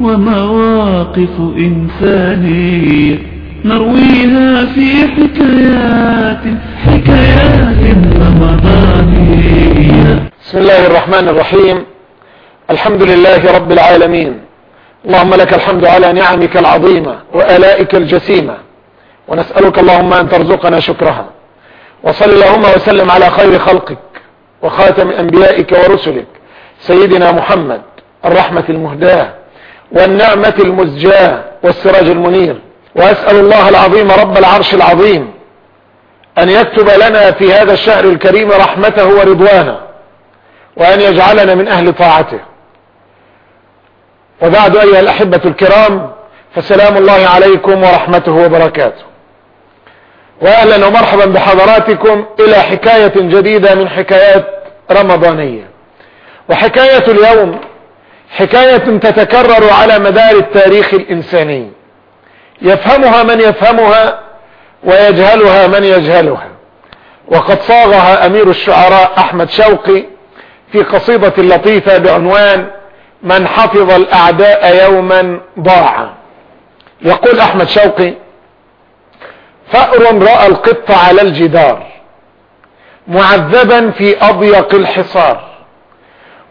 ومواقف إنسانية نرويها في حكايات حكايات رمضانية بسم الله الرحمن الرحيم. الحمد لله رب العالمين. اللهم لك الحمد على نعمك العظيمة وآلائك الجسيمة. ونسألك اللهم أن ترزقنا شكرها. وصل اللهم وسلم على خير خلقك وخاتم أنبيائك ورسلك سيدنا محمد الرحمة المهداة والنعمة المزجاة والسراج المنير. وأسأل الله العظيم رب العرش العظيم أن يكتب لنا في هذا الشهر الكريم رحمته ورضوانه وأن يجعلنا من أهل طاعته. وبعد أيها الأحبة الكرام فسلام الله عليكم ورحمته وبركاته. وأهلا ومرحبا بحضراتكم إلى حكاية جديدة من حكايات رمضانية. وحكاية اليوم حكاية تتكرر على مدار التاريخ الإنساني. يفهمها من يفهمها ويجهلها من يجهلها. وقد صاغها أمير الشعراء أحمد شوقي في قصيدة لطيفة بعنوان من حفظ الأعداء يوما ضاع يقول أحمد شوقي فأر رأى القط على الجدار معذبا في أضيق الحصار.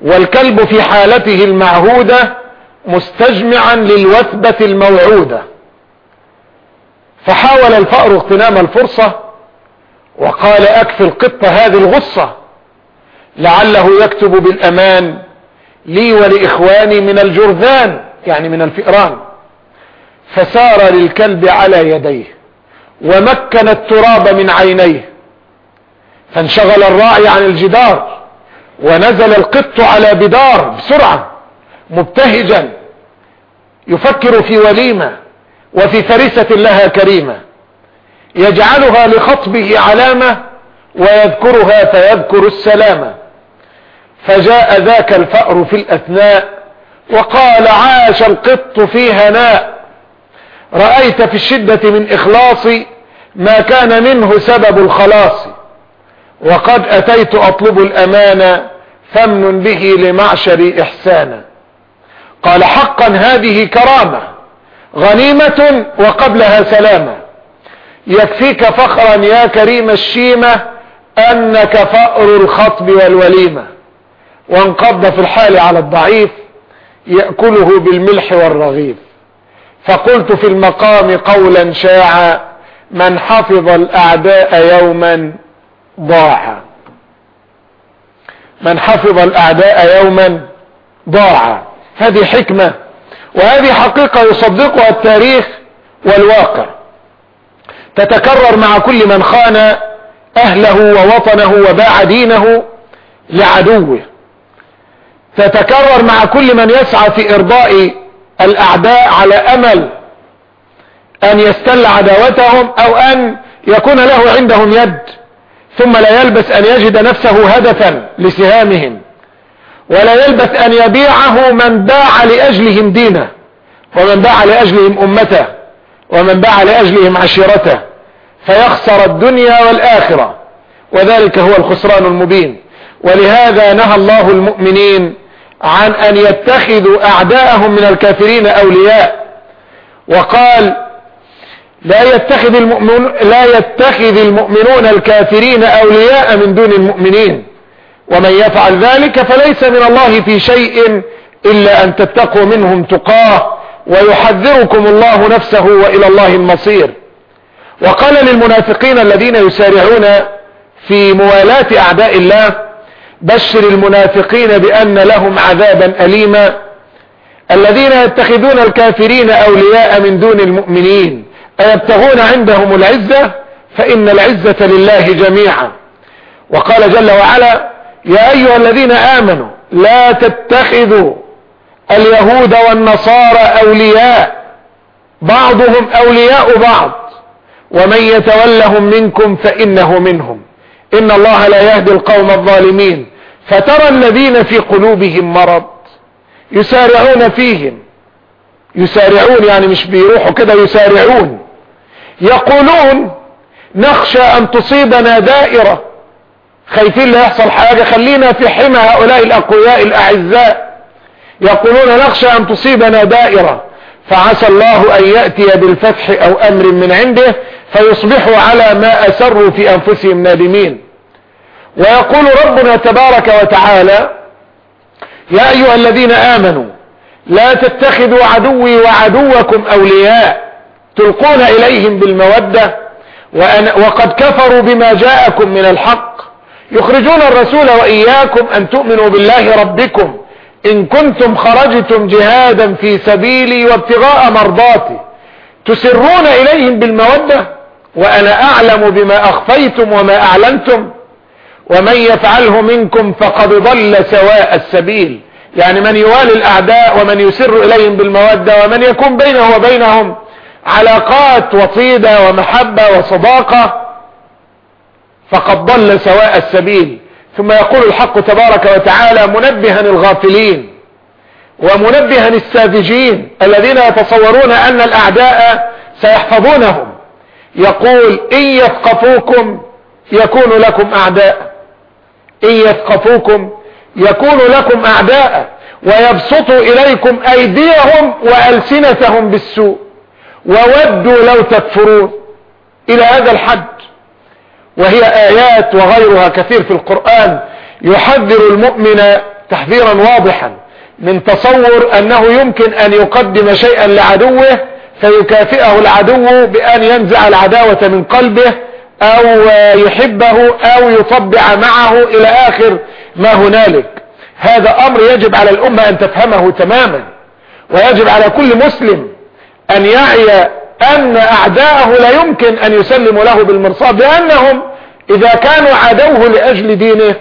والكلب في حالته المعهودة مستجمعا للوثبة الموعودة. فحاول الفأر اغتنام الفرصة وقال أكفي القط هذه الغصة لعله يكتب بالأمان لي ولإخواني من الجرذان يعني من الفئران. فسار للكلب على يديه ومكن التراب من عينيه. فانشغل الراعي عن الجدار. ونزل القط على بدار بسرعة مبتهجا يفكر في وليمة وفي فريسة لها كريمة يجعلها لخطبه علامة ويذكرها فيذكر السلامة. فجاء ذاك الفأر في الأثناء وقال عاش القط في هناء رأيت في الشدة من إخلاصي ما كان منه سبب الخلاص وقد أتيت أطلب الأمان فمن به لمعشري إحسانا. قال حقا هذه كرامة غنيمة وقبلها سلامة. يكفيك فخرا يا كريم الشيمة أنك فأر الخطب والوليمة. وانقض في الحال على الضعيف يأكله بالملح والرغيف. فقلت في المقام قولا شاعا من حفظ الأعداء يوما ضاع من حفظ الأعداء يوما ضاع. هذه حكمة وهذه حقيقة يصدقها التاريخ والواقع. تتكرر مع كل من خان أهله ووطنه وباع دينه لعدوه. تتكرر مع كل من يسعى في إرضاء الأعداء على أمل أن يستل عداوتهم أو أن يكون له عندهم يد. ثم لا يلبس أن يجد نفسه هدفا لسهامهم ولا يلبس أن يبيعه من باع لأجلهم دينه ومن باع لأجلهم أمته ومن باع لأجلهم عشيرته فيخسر الدنيا والآخرة وذلك هو الخسران المبين. ولهذا نهى الله المؤمنين عن أن يتخذوا أعداءهم من الكافرين أولياء وقال لا يتخذ المؤمنون لا يتخذ المؤمنون الكافرين أولياء من دون المؤمنين. ومن يفعل ذلك فليس من الله في شيء إلا أن تتقوا منهم تقاه ويحذركم الله نفسه وإلى الله المصير. وقال للمنافقين الذين يسارعون في موالاة أعداء الله بشر المنافقين بأن لهم عذابا أليما. الذين يتخذون الكافرين أولياء من دون المؤمنين. أيبتغون عندهم العزة؟ فإن العزة لله جميعا. وقال جل وعلا يا أيها الذين آمنوا لا تتخذوا اليهود والنصارى أولياء. بعضهم أولياء بعض. ومن يتولهم منكم فإنه منهم. إن الله لا يهدي القوم الظالمين. فترى الذين في قلوبهم مرض. يسارعون فيهم. يسارعون يعني مش بيروحوا كده يسارعون. يقولون نخشى أن تصيبنا دائرة. خايفين لا يحصل حاجة. خلينا في حمى هؤلاء الأقوياء الأعزاء. يقولون نخشى أن تصيبنا دائرة. فعسى الله أن يأتي بالفتح أو أمر من عنده فيصبحوا على ما أسروا في أنفسهم نادمين. ويقول ربنا تبارك وتعالى يا أيها الذين آمنوا لا تتخذوا عدوي وعدوكم أولياء. تلقون إليهم بالمودة وقد كفروا بما جاءكم من الحق. يخرجون الرسول وإياكم أن تؤمنوا بالله ربكم. إن كنتم خرجتم جهادا في سبيلي وابتغاء مرضاتي. تسرون إليهم بالمودة وأنا أعلم بما أخفيتم وما أعلنتم. ومن يفعله منكم فقد ضل سواء السبيل. يعني من يوالي الأعداء ومن يسر إليهم بالمودة ومن يكون بينه وبينهم علاقات وطيدة ومحبة وصداقة فقد ضل سواء السبيل. ثم يقول الحق تبارك وتعالى منبها الغافلين ومنبها الساذجين الذين يتصورون أن الأعداء سيحفظونهم. يقول إن يثقفوكم يكون لكم أعداء. إن يثقفوكم يكون لكم أعداء. ويبسطوا إليكم أيديهم وألسنتهم بالسوء. وودوا لو تكفرون إلى هذا الحد. وهي آيات وغيرها كثير في القرآن يحذر المؤمن تحذيرا واضحا من تصور أنه يمكن أن يقدم شيئا لعدوه فيكافئه العدو بأن ينزع العداوة من قلبه أو يحبه أو يطبع معه إلى آخر ما هنالك. هذا أمر يجب على الأمة أن تفهمه تماما. ويجب على كل مسلم أن يعي أن أعداءه لا يمكن أن يسلموا له بالمرصاد لأنهم إذا كانوا عدوه لأجل دينه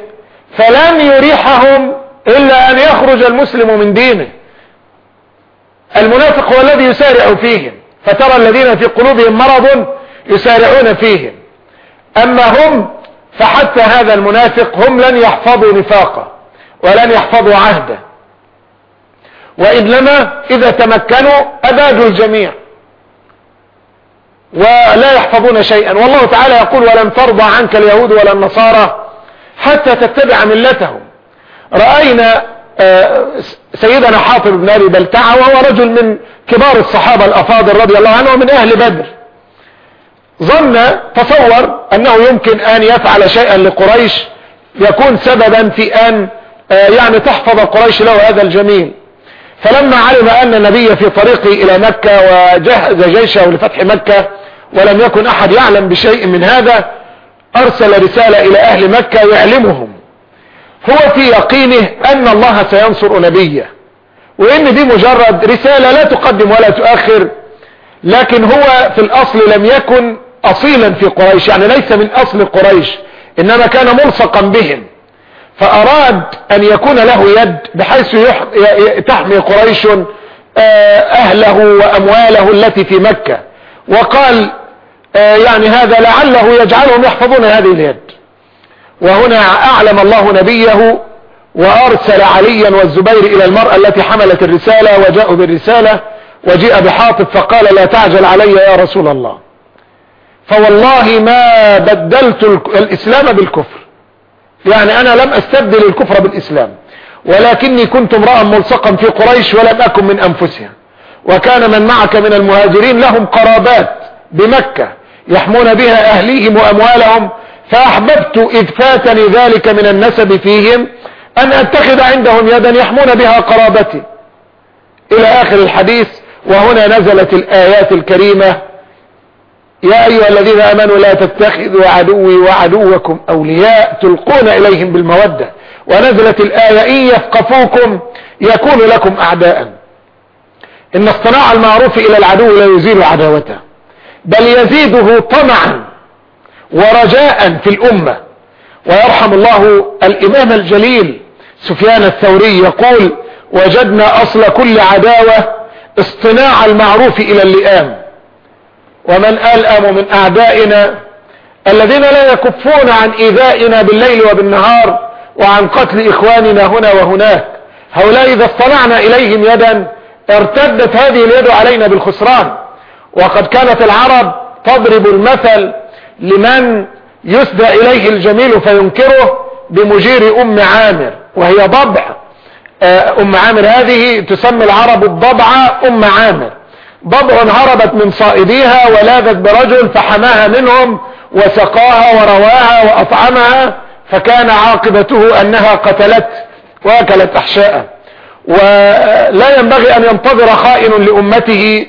فلن يريحهم إلا أن يخرج المسلم من دينه. المنافق هو الذي يسارع فيهم فترى الذين في قلوبهم مرض يسارعون فيهم. أما هم فحتى هذا المنافق هم لن يحفظوا نفاقه ولن يحفظوا عهده. وإنما إذا تمكنوا أبادوا الجميع ولا يحفظون شيئا. والله تعالى يقول ولن ترضى عنك اليهود ولا النصارى حتى تتبع ملتهم رأينا سيدنا حاطب بن أبي بلتعة وهو رجل من كبار الصحابة الأفاضل رضي الله عنه من أهل بدر. ظن تصور أنه يمكن أن يفعل شيئا لقريش يكون سببا في أن يعني تحفظ قريش له هذا الجميل. فلما علم أن النبي في طريقه إلى مكة وجهز جيشه لفتح مكة ولم يكن أحد يعلم بشيء من هذا أرسل رسالة إلى أهل مكة يعلمهم. هو في يقينه أن الله سينصر نبيه. وإن دي مجرد رسالة لا تقدم ولا تؤخر لكن هو في الأصل لم يكن أصيلا في قريش. يعني ليس من أصل قريش إنما كان ملصقا بهم. فأراد أن يكون له يد بحيث تحمي قريش أهله وأمواله التي في مكة. وقال يعني هذا لعله يجعلهم يحفظون هذه اليد. وهنا أعلم الله نبيه وأرسل عليا والزبير إلى المرأة التي حملت الرسالة وجاءوا بالرسالة وجيء بحاطب فقال لا تعجل علي يا رسول الله. فوالله ما بدلت الإسلام بالكفر. يعني أنا لم أستبدل الكفر بالإسلام ولكني كنت امرأ ملصقا في قريش ولم أكن من أنفسها. وكان من معك من المهاجرين لهم قرابات بمكة يحمون بها أهليهم وأموالهم فأحببت إذ فاتني ذلك من النسب فيهم أن أتخذ عندهم يدا يحمون بها قرابتي. إلى آخر الحديث وهنا نزلت الآيات الكريمة يا أيها الذين آمنوا لا تتخذوا عدوي وعدوكم أولياء تلقون إليهم بالمودة ونزلت الآية إن يثقفوكم يكون لكم أعداء. إن اصطناع المعروف إلى العدو لا يزيل عداوته بل يزيده طمعا ورجاء في الأمة. ويرحم الله الإمام الجليل سفيان الثوري يقول وجدنا أصل كل عداوة اصطناع المعروف إلى اللئام. ومن ألأم من أعدائنا الذين لا يكفون عن إيذائنا بالليل وبالنهار وعن قتل إخواننا هنا وهناك. هؤلاء إذا اصطنعنا إليهم يدا ارتدت هذه اليد علينا بالخسران. وقد كانت العرب تضرب المثل لمن يسدى إليه الجميل فينكره بمجير أم عامر وهي ضبع. أم عامر هذه تسمي العرب الضبعة أم عامر. ضبع هربت من صائديها ولاذت برجل فحماها منهم وسقاها ورواها وأطعمها فكان عاقبته أنها قتلت وأكلت أحشاء. ولا ينبغي أن ينتظر خائن لأمته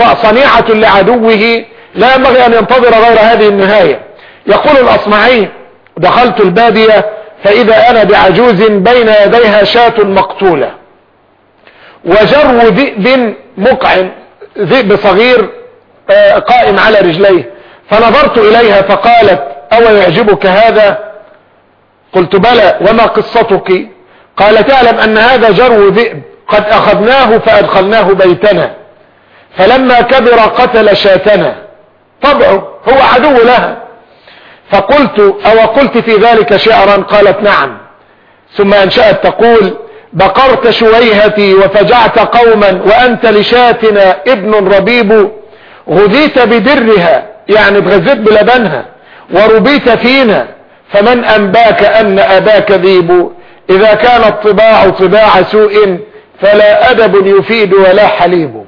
وصنيعة لعدوه لا ينبغي أن ينتظر غير هذه النهاية. يقول الأصمعي دخلت البادية فإذا أنا بعجوز بين يديها شاة مقتولة. وجرو ذئب مقعن ذئب صغير قائم على رجليه. فنظرت إليها فقالت أو يعجبك هذا؟ قلت بلى وما قصتك؟ قال تعلم أن هذا جرو ذئب قد أخذناه فأدخلناه بيتنا. فلما كبر قتل شاتنا. طبعه هو عدو لها. فقلت أو قلت في ذلك شعرا؟ قالت نعم. ثم أنشأت تقول بقرت شويهتي وفجعت قوما وأنت لشاتنا ابن ربيب غذيت بدرها يعني اتغذيت بلبنها وربيت فينا فمن أنباك أن أباك ذيب؟ إذا كانت طباع طباع سوء فلا أدب يفيد ولا حليب.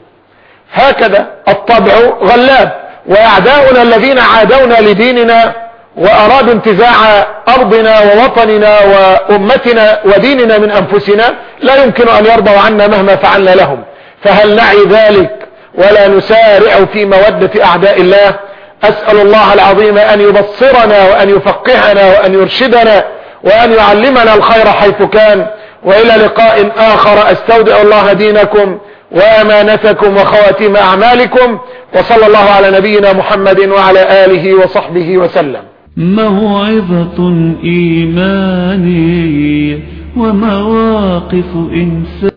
هكذا الطبع غلاب وأعداؤنا الذين عادونا لديننا وارادوا انتزاع أرضنا ووطننا وأمتنا وديننا من أنفسنا لا يمكن أن يرضوا عنا مهما فعلنا لهم. فهل نعي ذلك؟ ولا نسارع في مودة أعداء الله. أسأل الله العظيم أن يبصرنا وأن يفقهنا وأن يرشدنا وأن يعلمنا الخير حيث كان. وإلى لقاء آخر أستودع الله دينكم وأمانتكم وخواتيم أعمالكم. وصلى الله على نبينا محمد وعلى آله وصحبه وسلم. موعظة إيمانية ومواقف إنسان